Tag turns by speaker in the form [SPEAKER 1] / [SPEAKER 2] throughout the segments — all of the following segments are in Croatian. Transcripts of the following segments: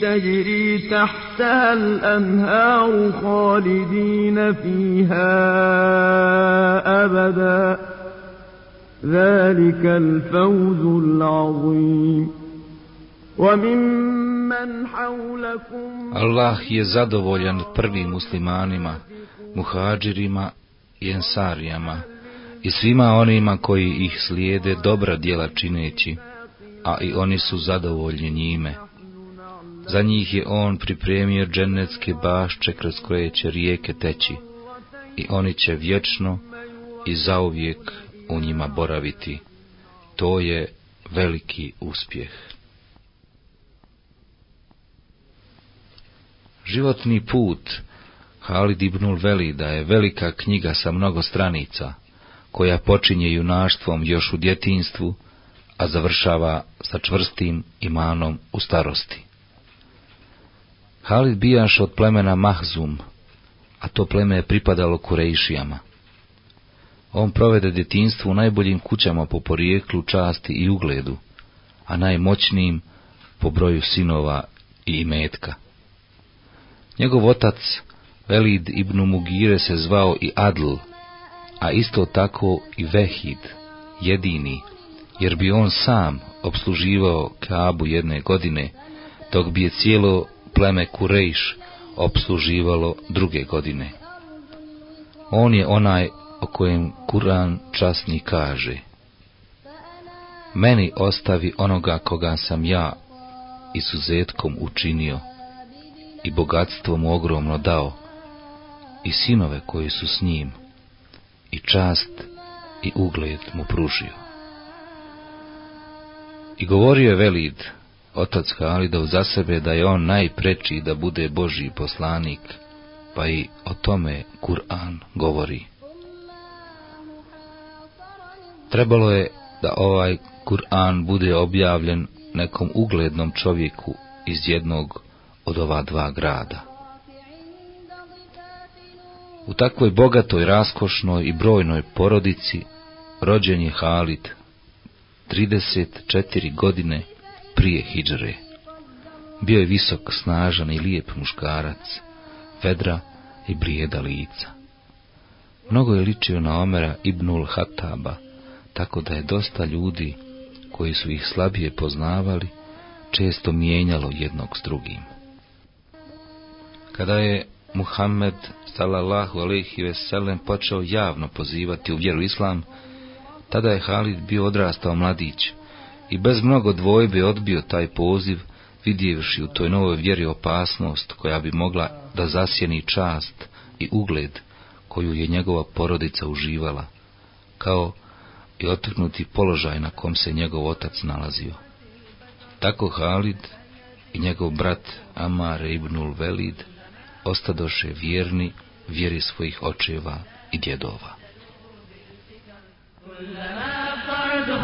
[SPEAKER 1] تجري تحتها الأنهار خالدين فيها أبدا ذلك الفوز العظيم وممن حولكم
[SPEAKER 2] Allah je zadovoljan prvim muslimanima, muhađirima i ensarijama i svima onima koji ih slijede dobra djela čineći, a i oni su zadovoljni njime. Za njih je on pripremio dženecke bašče kroz koje će rijeke teći i oni će vječno i zauvijek u njima boraviti. To je veliki uspjeh. Životni put Halid ibnul Velida je velika knjiga sa mnogo stranica, koja počinje junaštvom još u djetinstvu, a završava sa čvrstim imanom u starosti. Halid bijaš od plemena Mahzum, a to pleme je pripadalo Kurejšijama. On provede djetinstvo u najboljim kućama po porijeklu, časti i ugledu, a najmoćnijim po broju sinova i imetka. Njegov otac, Velid ibn Mugire se zvao i Adl, a isto tako i Vehid, jedini, jer bi on sam obsluživao Kaabu jedne godine, dok bi je cijelo pleme Kurejš obsluživalo druge godine. On je onaj o kojem Kur'an časni kaže Meni ostavi onoga koga sam ja izuzetkom učinio i bogatstvo mu ogromno dao i sinove koji su s njim i čast i ugled mu pružio. I govorio je Velid, otac Halidov za sebe da je on najpreči da bude Božji poslanik, pa i o tome Kur'an govori. Trebalo je da ovaj Kur'an bude objavljen nekom uglednom čovjeku iz jednog od ova dva grada. U takvoj bogatoj, raskošnoj i brojnoj porodici rođen je Halid, 34 godine prije hijđre. Bio je visok, snažan i lijep muškarac, vedra i blijeda lica. Mnogo je ličio na Omera ibnul Hataba, tako da je dosta ljudi koji su ih slabije poznavali, često mijenjalo jednog s drugim. Kada je Muhammed sallallahu alaihi ve sellem počeo javno pozivati u vjeru islam, tada je Halid bio odrastao mladić i bez mnogo dvojbe odbio taj poziv, vidjevši u toj novoj vjeri opasnost koja bi mogla da zasjeni čast i ugled koju je njegova porodica uživala, kao i otrgnuti položaj na kom se njegov otac nalazio. Tako Halid i njegov brat Amar ibnul Velid ostadoše vjerni vjeri svojih očeva i djedova.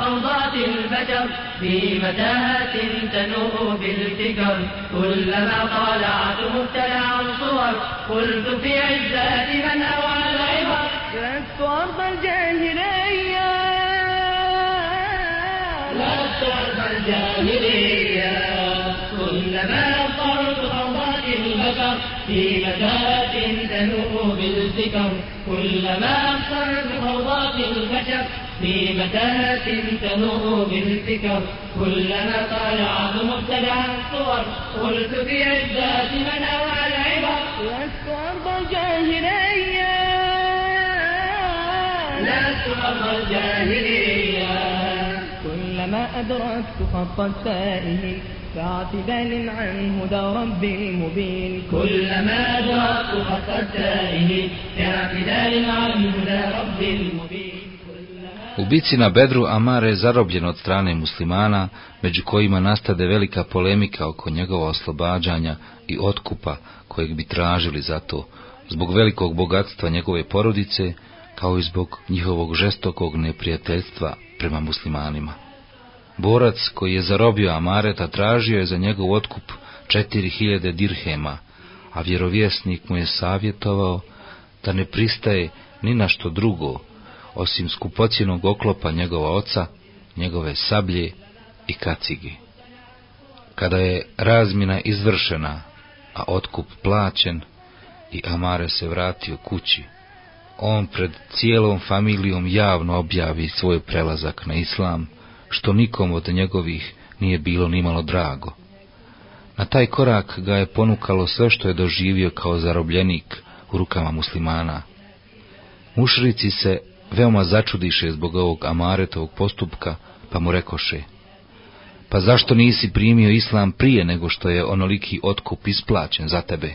[SPEAKER 3] فوضات البشر في متاهات تنوء بالفكر. كلما طالعت مبتلع صور قلت في عزات من أوعى العبر.
[SPEAKER 1] لست أرض الجاهلية.
[SPEAKER 3] لست أرض الجاهلية. كلما أبصرت في متاهات تنوء بالفكر كلما أبصرت فوضات البشر في متاهات تنوء بالفكر كلما طالعت مبتدع الصور قلت في عزات من أوعى العبر.
[SPEAKER 1] لست أرض الجاهلية.
[SPEAKER 3] لست أرض الجاهلية.
[SPEAKER 1] كلما أدركت خط التائه فاعتدال عن هدى ربي المبين
[SPEAKER 3] كلما أدركت خط التائه باعتدال عن هدى ربي المبين
[SPEAKER 2] U bici na Bedru Amar je zarobljen od strane muslimana, među kojima nastade velika polemika oko njegova oslobađanja i otkupa kojeg bi tražili za to, zbog velikog bogatstva njegove porodice, kao i zbog njihovog žestokog neprijateljstva prema muslimanima. Borac koji je zarobio Amareta tražio je za njegov otkup četiri hiljade dirhema, a vjerovjesnik mu je savjetovao da ne pristaje ni na što drugo, osim skupocjenog oklopa njegova oca, njegove sablje i kacigi. Kada je razmina izvršena, a otkup plaćen i Amare se vratio kući, on pred cijelom familijom javno objavi svoj prelazak na islam, što nikom od njegovih nije bilo nimalo drago. Na taj korak ga je ponukalo sve što je doživio kao zarobljenik u rukama muslimana. Mušrici se veoma začudiše zbog ovog Amaretovog postupka, pa mu rekoše, pa zašto nisi primio islam prije nego što je onoliki otkup isplaćen za tebe?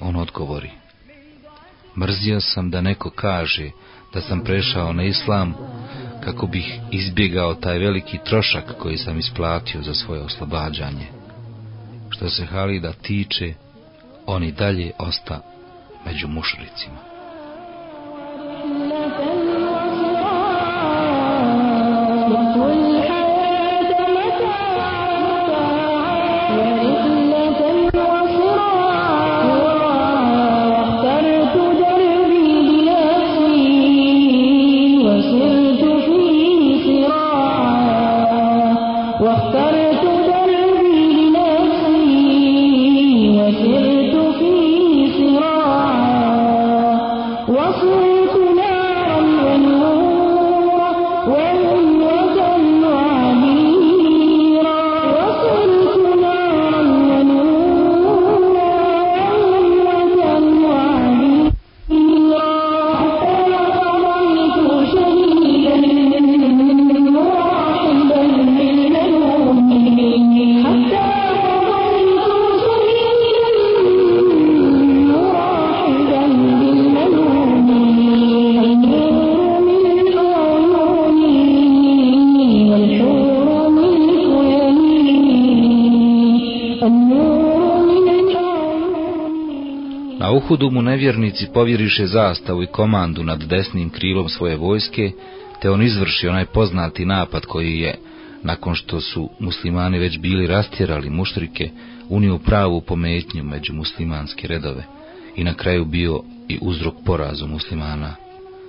[SPEAKER 2] On odgovori, mrzio sam da neko kaže da sam prešao na islam kako bih izbjegao taj veliki trošak koji sam isplatio za svoje oslobađanje. Što se Halida tiče, on i dalje osta među mušricima. Uhudu mu nevjernici povjeriše zastavu i komandu nad desnim krilom svoje vojske, te on izvrši onaj poznati napad koji je, nakon što su muslimani već bili rastjerali muštrike, unio pravu pometnju među muslimanske redove i na kraju bio i uzrok porazu muslimana.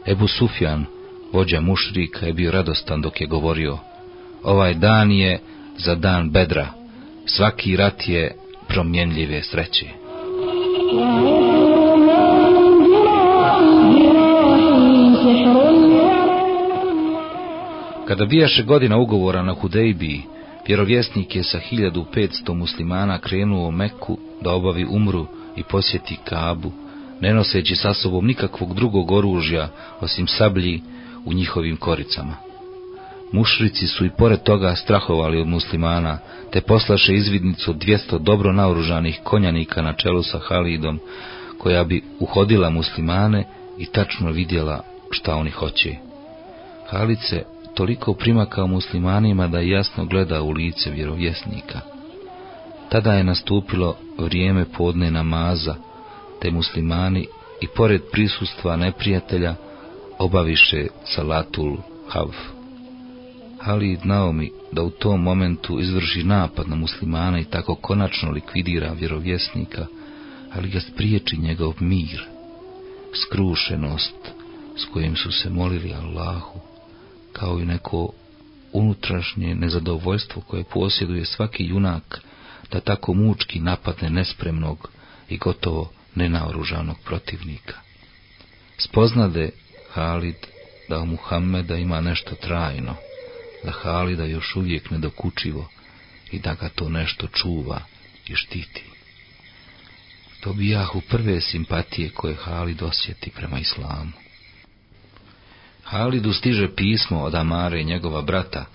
[SPEAKER 2] Ebu Sufjan, vođa mušrika, je bio radostan dok je govorio, ovaj dan je za dan bedra, svaki rat je promjenljive sreće. Kada bijaše godina ugovora na Hudejbiji, vjerovjesnik je sa 1500 muslimana krenuo u Meku da obavi umru i posjeti Kabu, ne noseći sa sobom nikakvog drugog oružja osim sablji u njihovim koricama. Mušrici su i pored toga strahovali od muslimana, te poslaše izvidnicu od 200 dobro naoružanih konjanika na čelu sa Halidom, koja bi uhodila muslimane i tačno vidjela šta oni hoće. Halid se toliko primakao muslimanima da jasno gleda u lice vjerovjesnika. Tada je nastupilo vrijeme podne namaza, te muslimani i pored prisustva neprijatelja obaviše salatul havf. Halid Naomi da u tom momentu izvrši napad na muslimana i tako konačno likvidira vjerovjesnika, ali ga spriječi njegov mir, skrušenost s kojim su se molili Allahu, kao i neko unutrašnje nezadovoljstvo koje posjeduje svaki junak da tako mučki napadne nespremnog i gotovo nenaoružanog protivnika. Spoznade Halid da Muhammeda ima nešto trajno, da Halida još uvijek nedokučivo i da ga to nešto čuva i štiti. To bijahu prve simpatije koje Halid osjeti prema islamu. Halidu stiže pismo od Amare njegova brata,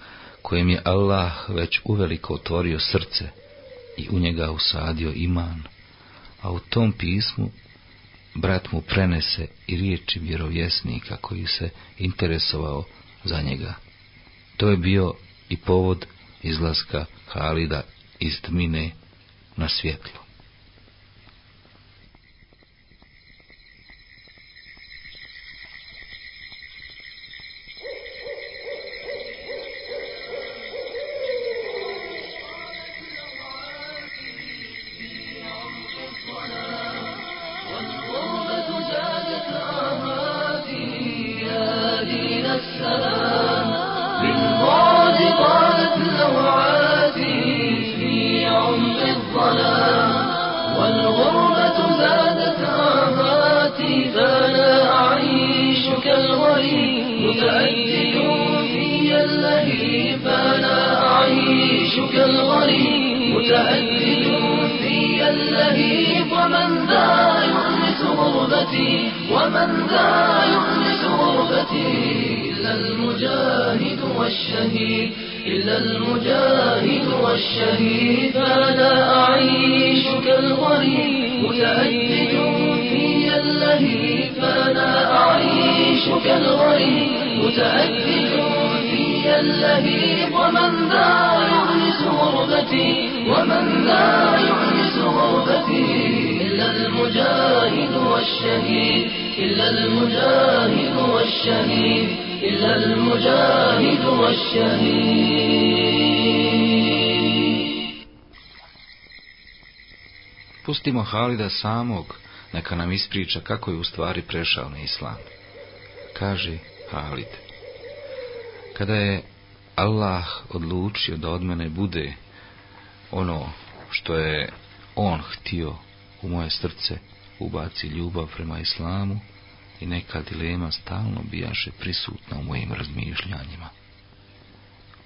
[SPEAKER 2] kojem je Allah već uveliko otvorio srce i u njega usadio iman, a u tom pismu brat mu prenese i riječi vjerovjesnika koji se interesovao za njega. To je bio i povod izlaska Halida iz tmine na svjetlo.
[SPEAKER 4] غربتي ومن ذا يؤنس غربتي إلا المجاهد والشهيد إلا المجاهد والشهيد. فلا أعيش كالغريب متأجج في اللهيب. فلا أعيش كالغريب متأجج في اللهيب. ومن ذا يؤنس غربتي ومن ذا يؤنس غربتي. المجاهد والشهيد إلا المجاهد والشهيد إلا المجاهد والشهيد
[SPEAKER 2] Pustimo Halida samog, neka nam ispriča kako je u stvari prešao na islam. Kaže Halid, kada je Allah odlučio da od mene bude ono što je on htio u moje srce, ubaci ljubav prema islamu i neka dilema stalno bijaše prisutna u mojim razmišljanjima.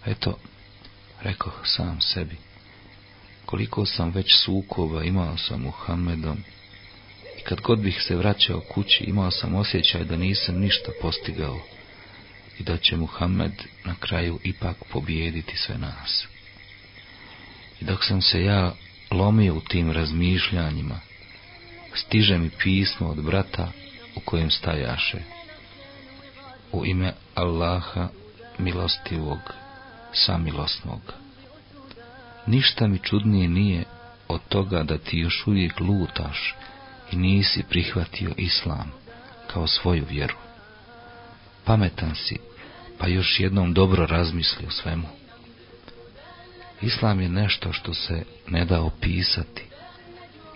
[SPEAKER 2] Eto, rekao sam sebi, koliko sam već sukoba imao sa Muhammedom i kad god bih se vraćao kući imao sam osjećaj da nisam ništa postigao i da će Muhammed na kraju ipak pobijediti sve nas. I dok sam se ja lomio u tim razmišljanjima, stiže mi pismo od brata u kojem stajaše. U ime Allaha milostivog, samilosnog. Ništa mi čudnije nije od toga da ti još uvijek lutaš i nisi prihvatio islam kao svoju vjeru. Pametan si, pa još jednom dobro razmisli o svemu. Islam je nešto što se ne da opisati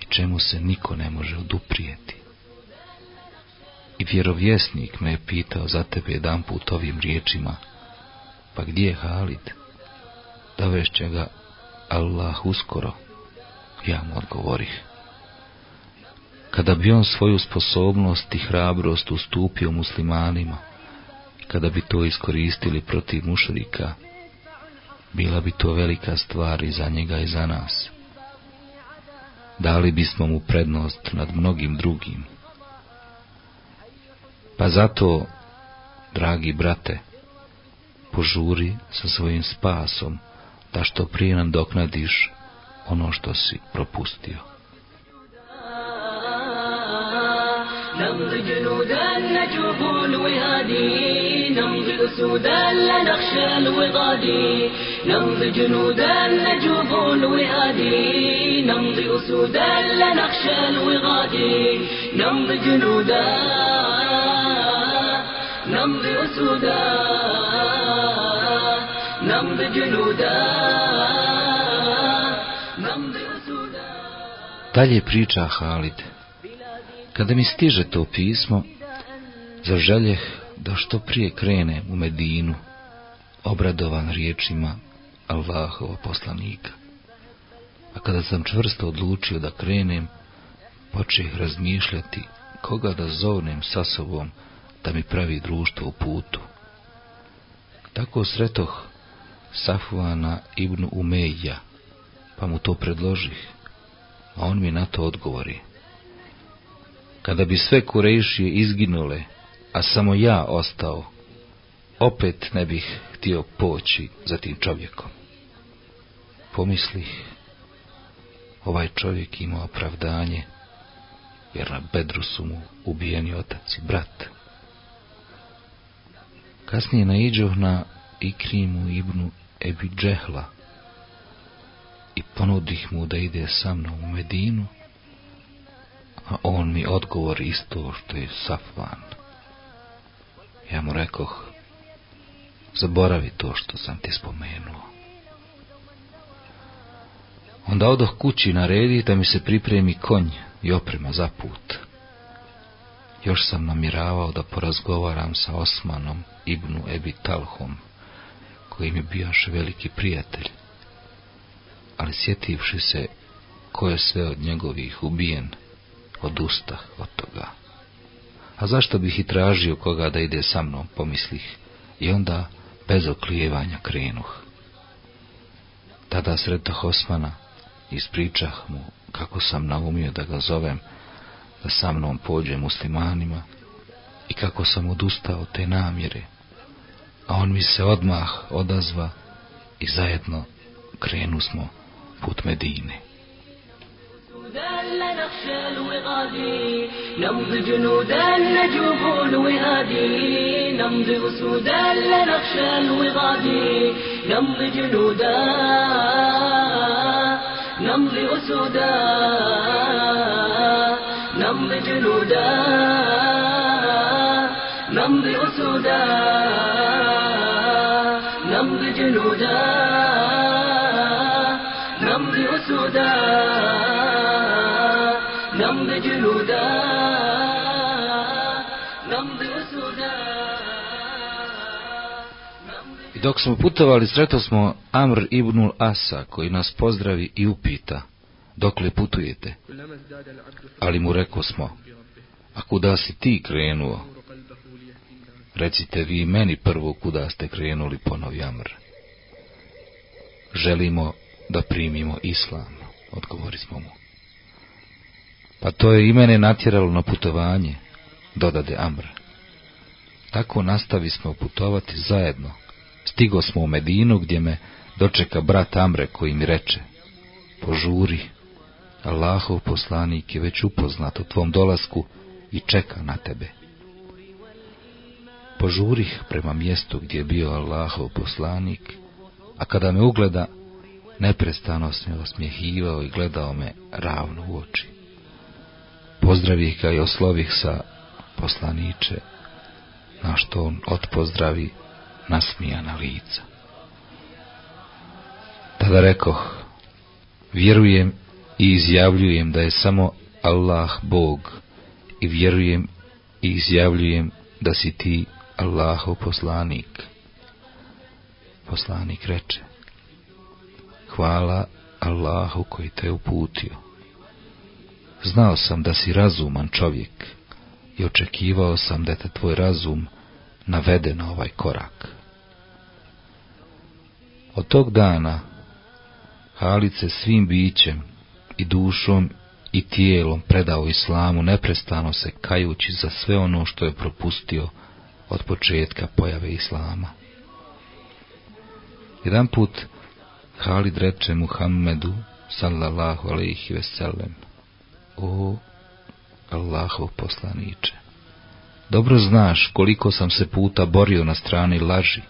[SPEAKER 2] i čemu se niko ne može oduprijeti. I vjerovjesnik me je pitao za tebe jedan put ovim riječima, pa gdje je Halid? Dovešće ga Allah uskoro, ja mu odgovorih. Kada bi on svoju sposobnost i hrabrost ustupio muslimanima, kada bi to iskoristili protiv mušrika, bila bi to velika stvar i za njega i za nas. Dali bismo mu prednost nad mnogim drugim. Pa zato, dragi brate, požuri sa svojim spasom, da što prije nam doknadiš ono što si propustio.
[SPEAKER 4] نمضي جنودا نجوب الوهادي نمضي أسودا لا نخشى الوغادي نمضي جنودا نجوب الوهادي نمضي أسودا لا نخشى الوغادي نمضي جنودا نمضي أسودا نمضي جنودا نمضي أسودا
[SPEAKER 2] Dalje priča Halid. Kada mi stiže to pismo, zaželjeh da što prije krene u Medinu, obradovan riječima Allahova poslanika. A kada sam čvrsto odlučio da krenem, počeh razmišljati koga da zovnem sa sobom da mi pravi društvo u putu. Tako sretoh Safuana ibn Umeja, pa mu to predložih, a on mi na to odgovori. Kada bi sve kurejšije izginule, a samo ja ostao, opet ne bih htio poći za tim čovjekom. Pomislih, ovaj čovjek ima opravdanje, jer na bedru su mu ubijeni otac i brat. Kasnije naiđoh na Ikrimu ibnu Ebi Džehla i ponudih mu da ide sa mnom u Medinu, a on mi odgovor isto što je Safvan. Ja mu rekoh, zaboravi to što sam ti spomenuo. Onda odoh kući naredi da mi se pripremi konj i oprema za put. Još sam namiravao da porazgovaram sa Osmanom ibnu Ebi Talhom, koji mi bijaše veliki prijatelj. Ali sjetivši se ko je sve od njegovih ubijen, odustah od toga. A zašto bih i tražio koga da ide sa mnom, pomislih, i onda bez oklijevanja krenuh. Tada sretah Osmana, ispričah mu kako sam naumio da ga zovem, da sa mnom pođe muslimanima i kako sam odustao te namjere, a on mi se odmah odazva i zajedno krenu smo put Medine.
[SPEAKER 4] نمضي جنودا نجوب الوهادي نمضي أسودا لا نخشى الوغادي. نمضي جنودا نمضي أسودا نمضي جنودا نمضي أسودا نمضي جنودا نمضي أسودا
[SPEAKER 2] I dok smo putovali, sreto smo Amr ibnul Asa, koji nas pozdravi i upita, dokle putujete? Ali mu reko smo, a kuda si ti krenuo? Recite vi meni prvo kuda ste krenuli, ponovi Amr. Želimo da primimo islam, odgovori smo mu. Pa to je i mene natjeralo na putovanje, dodade Amr. Tako nastavi smo putovati zajedno. Stigo smo u Medinu gdje me dočeka brat Amre koji mi reče Požuri, Allahov poslanik je već upoznat o tvom dolasku i čeka na tebe. Požurih prema mjestu gdje je bio Allahov poslanik, a kada me ugleda, neprestano se osmjehivao i gledao me ravno u oči pozdravih ga i oslovih sa poslaniče, na što on odpozdravi nasmijana lica. Tada rekoh, vjerujem i izjavljujem da je samo Allah Bog i vjerujem i izjavljujem da si ti Allahov poslanik. Poslanik reče, hvala Allahu koji te uputio. Znao sam da si razuman čovjek i očekivao sam da te tvoj razum navede na ovaj korak. Od tog dana Halid se svim bićem i dušom i tijelom predao islamu neprestano se kajući za sve ono što je propustio od početka pojave islama. Jedan put Halid reče Muhammedu sallallahu alaihi veselem o Allahov poslaniče. Dobro znaš koliko sam se puta borio na strani laži,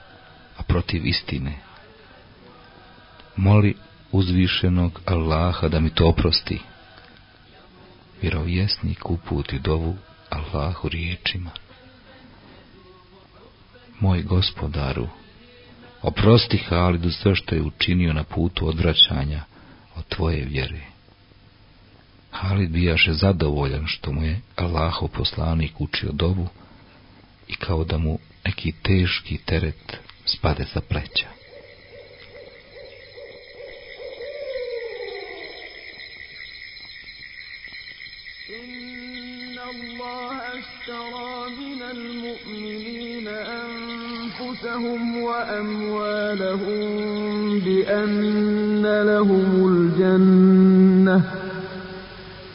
[SPEAKER 2] a protiv istine. Moli uzvišenog Allaha da mi to oprosti. Vjerovjesnik uputi dovu Allahu riječima. Moj gospodaru, oprosti Halidu sve što je učinio na putu odvraćanja od tvoje vjere. Halid bijaše zadovoljan što mu je Allahov poslanik učio dovu i kao da mu neki teški teret spade za pleća.
[SPEAKER 1] وأموالهم بأن لهم الجنة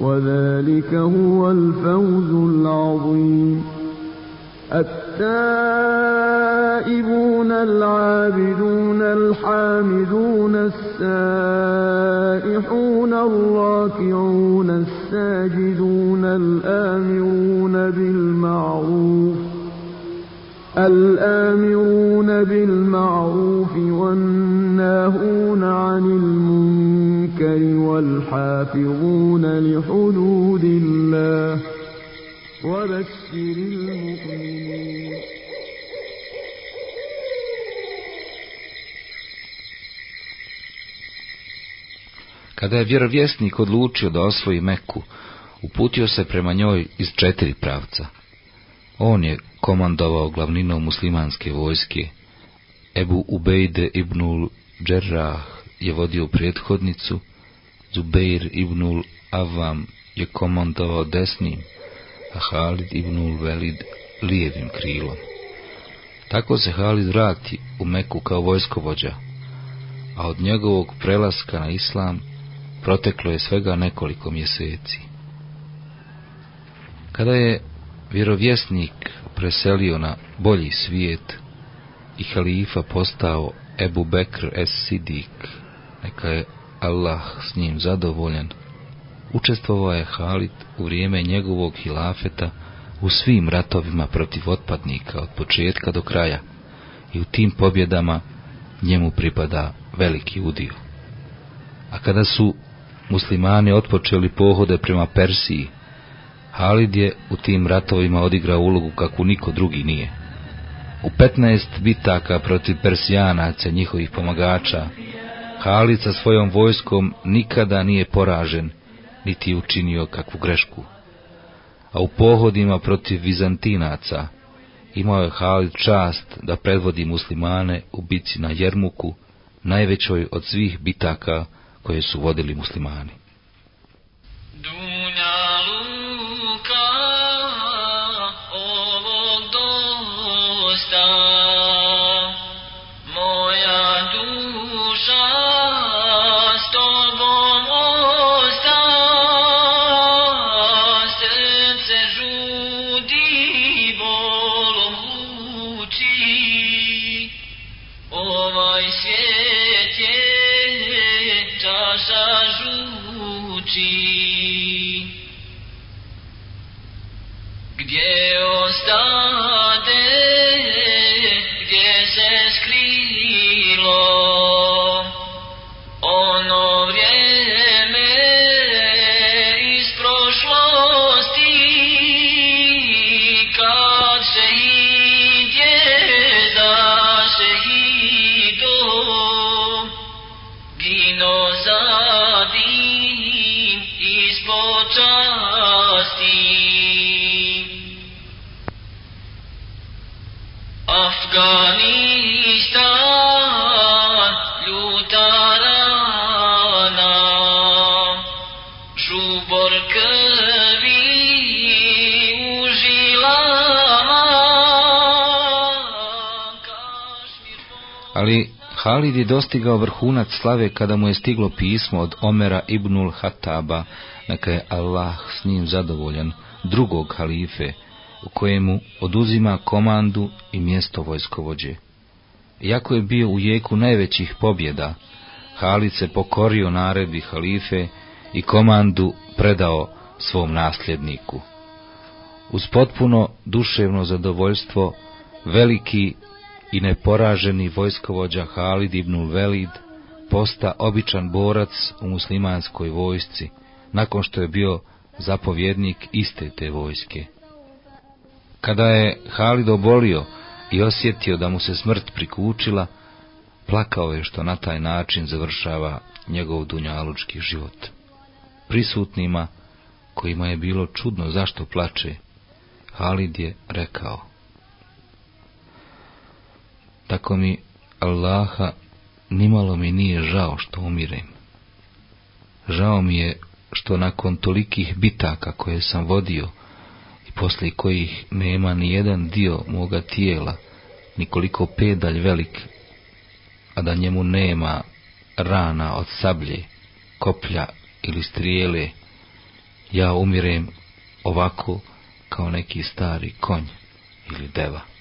[SPEAKER 1] وذلك هو الفوز العظيم. التائبون العابدون الحامدون السائحون الراكعون الساجدون الآمرون بالمعروف الآمرون بالمعروف والناهون عن المنكر والحافظون لحدود الله وبشر المؤمنين
[SPEAKER 2] Kada je vjerovjesnik odlučio da osvoji Meku, uputio se prema njoj iz četiri pravca. on je komandovao glavninom muslimanske vojske. Ebu Ubejde ibnul Džerrah je vodio prethodnicu, Zubeir ibnul Avam je komandovao desnim, a Halid ibnul Velid lijevim krilom. Tako se Halid vrati u Meku kao vojskovođa, a od njegovog prelaska na islam proteklo je svega nekoliko mjeseci. Kada je vjerovjesnik preselio na bolji svijet i halifa postao Ebu Bekr es Sidik, neka je Allah s njim zadovoljan, učestvovao je Halid u vrijeme njegovog hilafeta u svim ratovima protiv otpadnika od početka do kraja i u tim pobjedama njemu pripada veliki udio. A kada su muslimani otpočeli pohode prema Persiji, Halid je u tim ratovima odigrao ulogu kakvu niko drugi nije. U 15 bitaka protiv Persijanaca njihovih pomagača, Halid sa svojom vojskom nikada nije poražen, niti je učinio kakvu grešku. A u pohodima protiv Vizantinaca imao je Halid čast da predvodi muslimane u bici na Jermuku, najvećoj od svih bitaka koje su vodili muslimani. الرجيم Ali Halid je dostigao vrhunac slave kada mu je stiglo pismo od Omera ibnul Hataba, neka je Allah s njim zadovoljan, drugog halife, u kojemu oduzima komandu i mjesto vojskovođe. Iako je bio u jeku najvećih pobjeda, Halid se pokorio naredbi halife i komandu predao svom nasljedniku. Uz potpuno duševno zadovoljstvo, veliki i neporaženi vojskovođa Halid ibn Velid posta običan borac u muslimanskoj vojsci, nakon što je bio zapovjednik iste te vojske. Kada je Halid obolio i osjetio da mu se smrt prikučila, plakao je što na taj način završava njegov dunjalučki život. Prisutnima, kojima je bilo čudno zašto plače, Halid je rekao, tako mi Allaha nimalo mi nije žao što umirem. Žao mi je što nakon tolikih bitaka koje sam vodio i poslije kojih nema ni jedan dio moga tijela, nikoliko pedalj velik, a da njemu nema rana od sablje, koplja ili strijele, ja umirem ovako kao neki stari konj ili deva.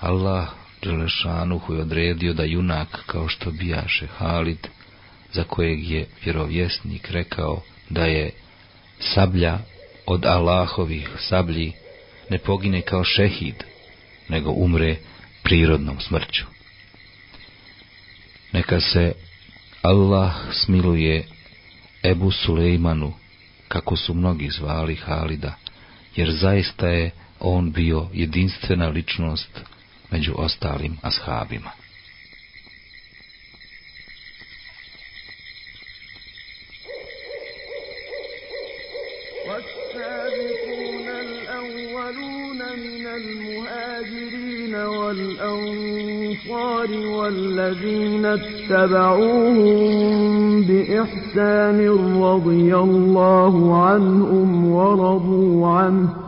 [SPEAKER 2] Allah Đelešanuhu je odredio da junak kao što bijaše Halid, za kojeg je vjerovjesnik rekao da je sablja od Allahovih sablji, ne pogine kao šehid, nego umre prirodnom smrću. Neka se Allah smiluje Ebu Sulejmanu, kako su mnogi zvali Halida, jer zaista je on bio jedinstvena ličnost među ostalim ashabima.
[SPEAKER 1] والسابقون الأولون من المهاجرين والأنصار والذين اتبعوهم بإحسان رضي الله عنهم ورضوا عنه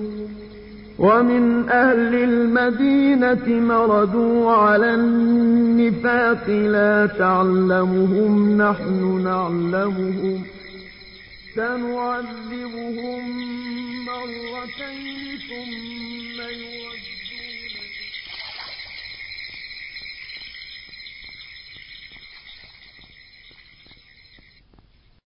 [SPEAKER 1] ومن أهل المدينة مردوا على النفاق لا تعلمهم نحن نعلمهم سنعذبهم مرتين ثم